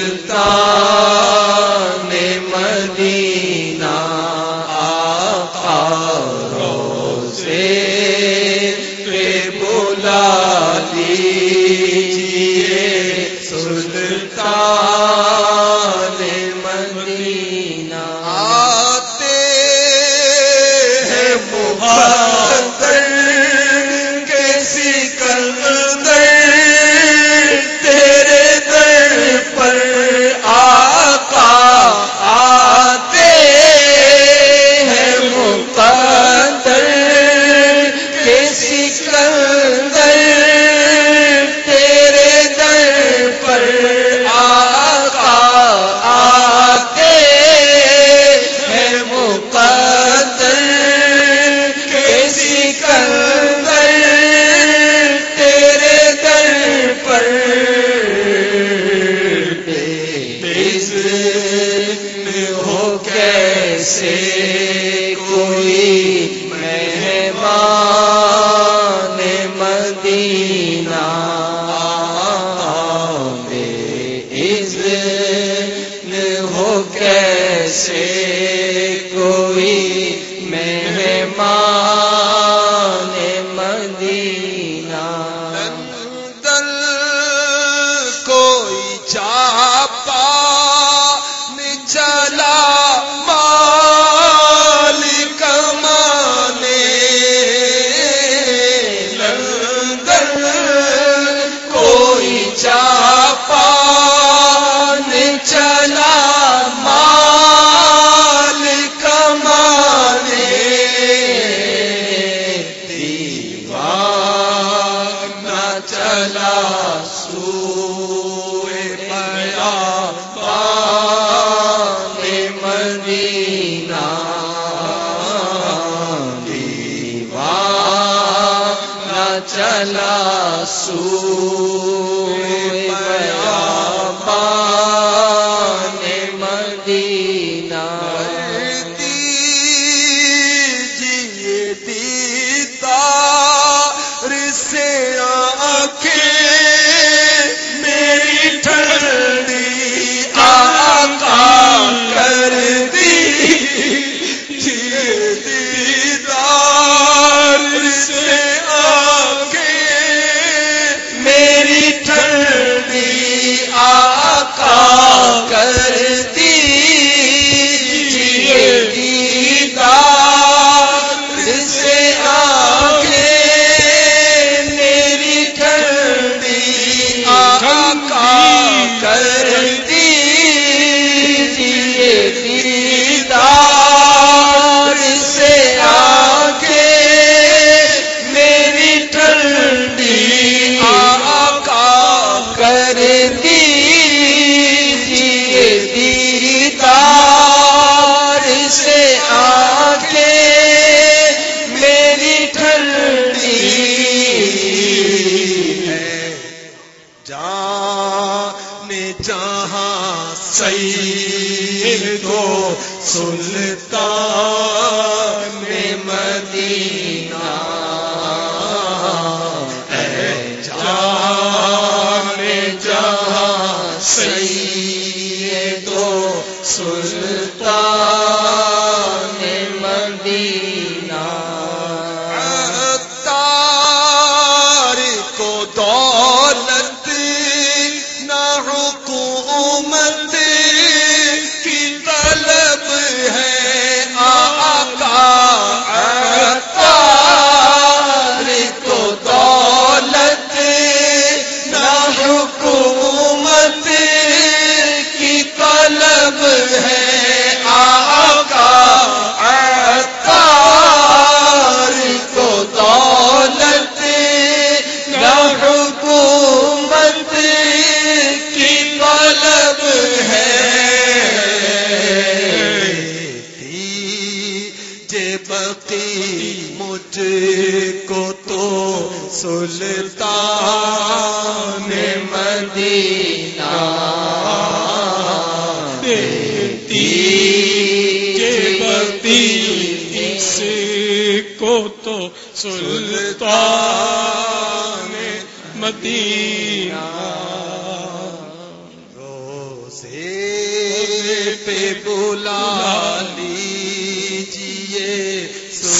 ملتا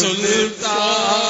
سنتا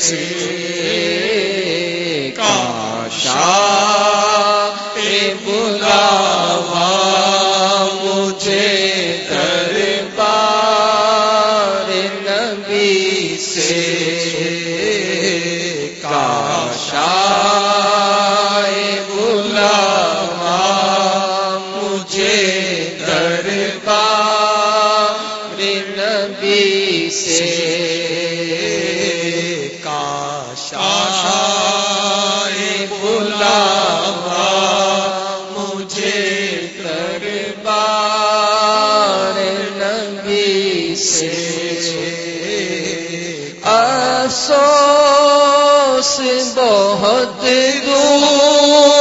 سے سے افسوس بہت دور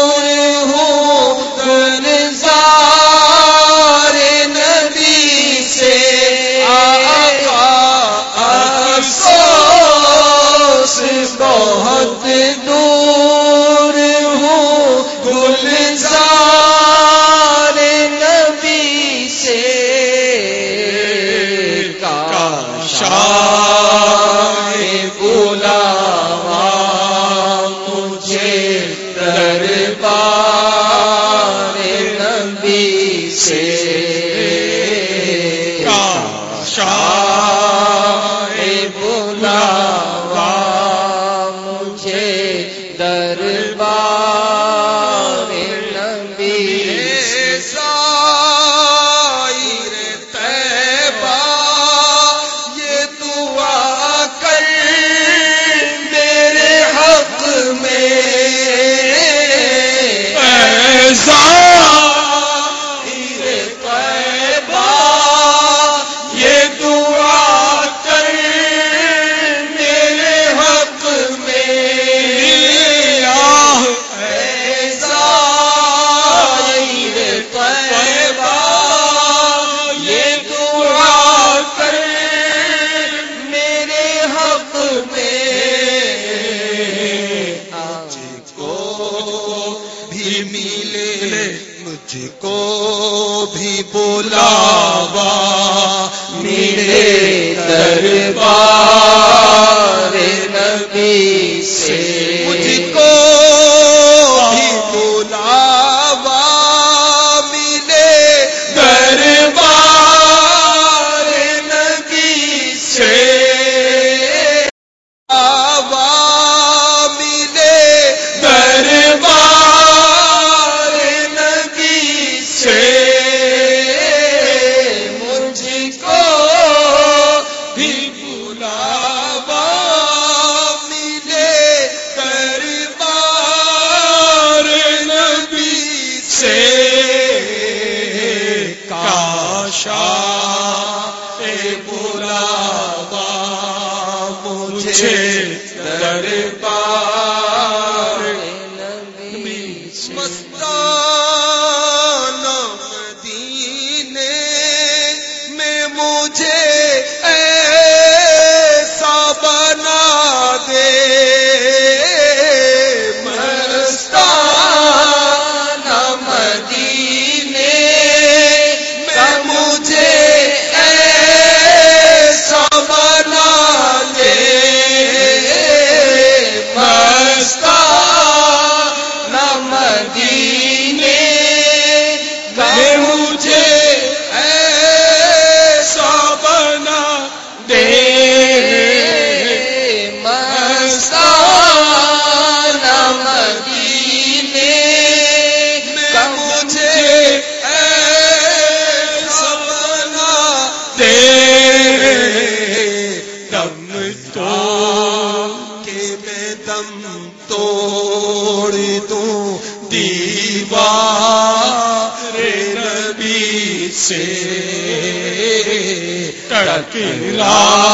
مجھ کو بھی بولا۔ مجھے سے کڑک لا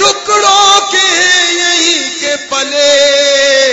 ٹکڑوں کے یہی کے پلے۔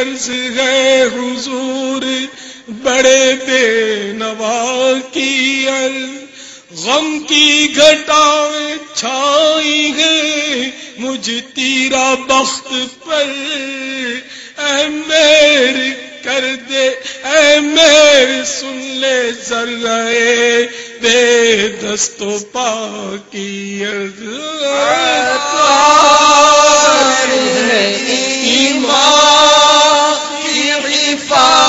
عرض ہے حضور، بڑے بے نوا کی عرض، غم کی گھٹائیں چھائی ہے مجھ تیرا بخت پر۔ اے میر، کر دے۔ اے میر، سن لے سر ذرائے دے دستو پا کی عرض۔ ایمان۔ پاک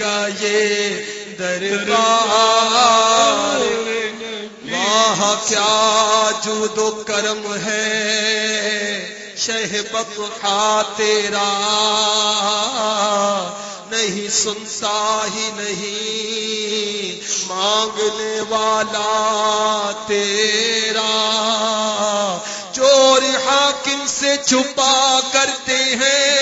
گا یہ دربار۔ وہاں کیا جود و کرم ہے۔ شہ خا تیرا۔ نہیں سنتا ہی نہیں مانگنے والا تیرا۔ چور حاکم سے چھپا کرتے ہیں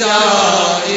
جائے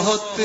بہت